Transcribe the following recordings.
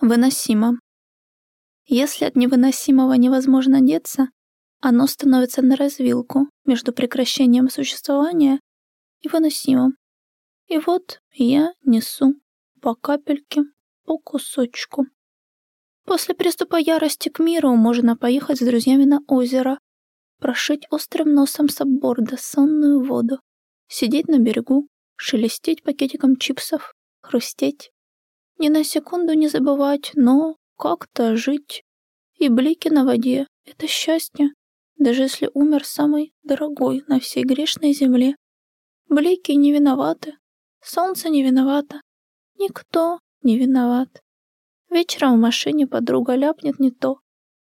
Выносимо. Если от невыносимого невозможно деться, оно становится на развилку между прекращением существования и выносимым. И вот я несу по капельке, по кусочку. После приступа ярости к миру можно поехать с друзьями на озеро, прошить острым носом с борда сонную воду, сидеть на берегу, шелестеть пакетиком чипсов, хрустеть. Ни на секунду не забывать, но как-то жить. И блики на воде — это счастье, даже если умер самый дорогой на всей грешной земле. Блики не виноваты, солнце не виновато, никто не виноват. Вечером в машине подруга ляпнет не то.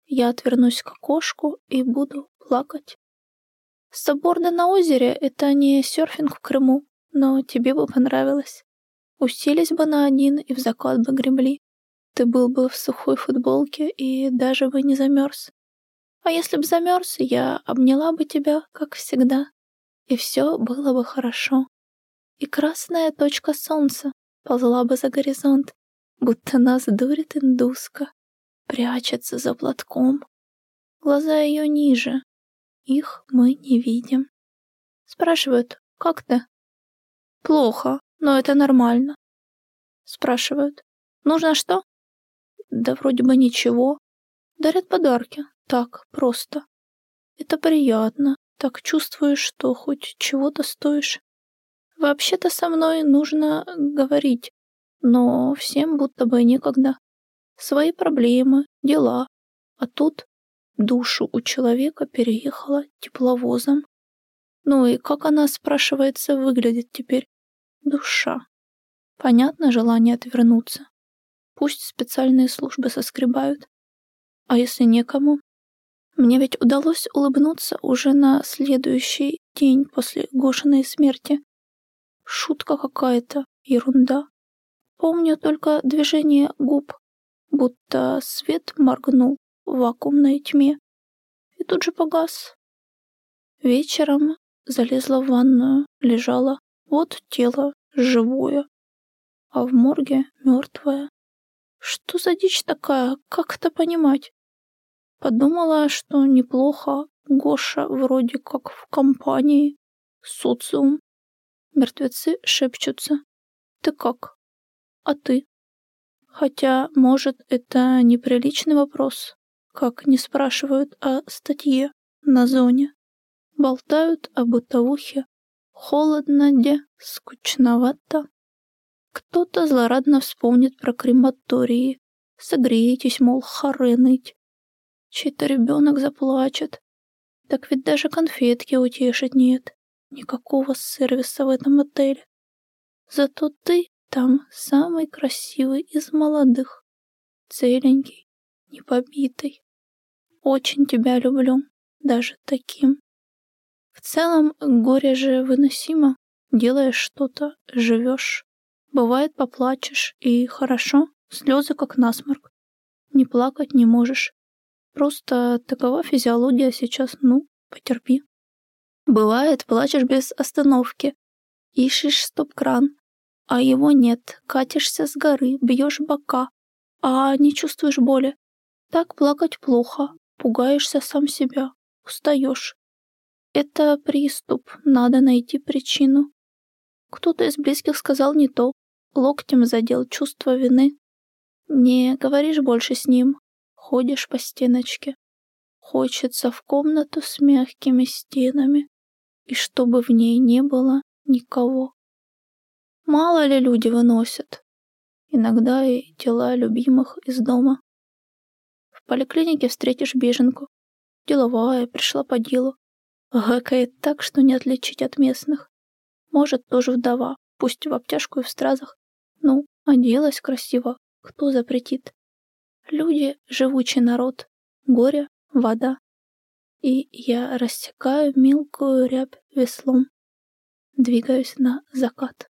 Я отвернусь к окошку и буду плакать. Саборда на озере — это не серфинг в Крыму, но тебе бы понравилось. Уселись бы на один и в закат бы гребли. Ты был бы в сухой футболке и даже бы не замерз. А если б замерз, я обняла бы тебя, как всегда, и все было бы хорошо. И красная точка солнца ползла бы за горизонт, будто нас дурит индуска, прячется за платком. Глаза ее ниже, их мы не видим. Спрашивают, как ты? Плохо, но это нормально. Спрашивают, нужно что? Да вроде бы ничего. Дарят подарки, так, просто. Это приятно, так чувствуешь, что хоть чего-то стоишь. Вообще-то со мной нужно говорить, но всем будто бы некогда. Свои проблемы, дела. А тут душу у человека переехала тепловозом. Ну и как она, спрашивается, выглядит теперь? Душа. Понятно желание отвернуться. Пусть специальные службы соскребают. А если некому? Мне ведь удалось улыбнуться уже на следующий день после Гошиной смерти. Шутка какая-то, ерунда. Помню только движение губ, будто свет моргнул в вакуумной тьме и тут же погас. Вечером залезла в ванную, лежала, вот тело живое, а в морге мертвое. Что за дичь такая, как это понимать? Подумала, что неплохо, Гоша вроде как в компании, социум. Мертвецы шепчутся. Ты как? А ты? Хотя, может, это неприличный вопрос, как не спрашивают о статье на зоне. Болтают о бытовухе. Холодно где, скучновато. Кто-то злорадно вспомнит про крематории. Согреетесь, мол, хоры ныть. Чей-то ребенок заплачет. Так ведь даже конфетки утешить нет. Никакого сервиса в этом отеле. Зато ты там самый красивый из молодых. Целенький, непобитый. Очень тебя люблю, даже таким. В целом, горе же выносимо. Делаешь что-то, живешь. Бывает, поплачешь, и хорошо, слезы как насморк. Не плакать не можешь. Просто такова физиология сейчас, ну, потерпи. Бывает, плачешь без остановки. Ищешь стоп-кран, а его нет. Катишься с горы, бьешь бока, а не чувствуешь боли. Так плакать плохо, пугаешься сам себя, устаешь. Это приступ, надо найти причину. Кто-то из близких сказал не то, локтем задел чувство вины. Не говоришь больше с ним, ходишь по стеночке. Хочется в комнату с мягкими стенами, и чтобы в ней не было никого. Мало ли люди выносят. Иногда и тела любимых из дома. В поликлинике встретишь беженку. Деловая, пришла по делу. Гэкает так, что не отличить от местных. Может, тоже вдова, пусть в обтяжку и в стразах. Ну, оделась красиво, кто запретит? Люди — живучий народ, горе — вода. И я рассекаю мелкую рябь веслом, двигаюсь на закат.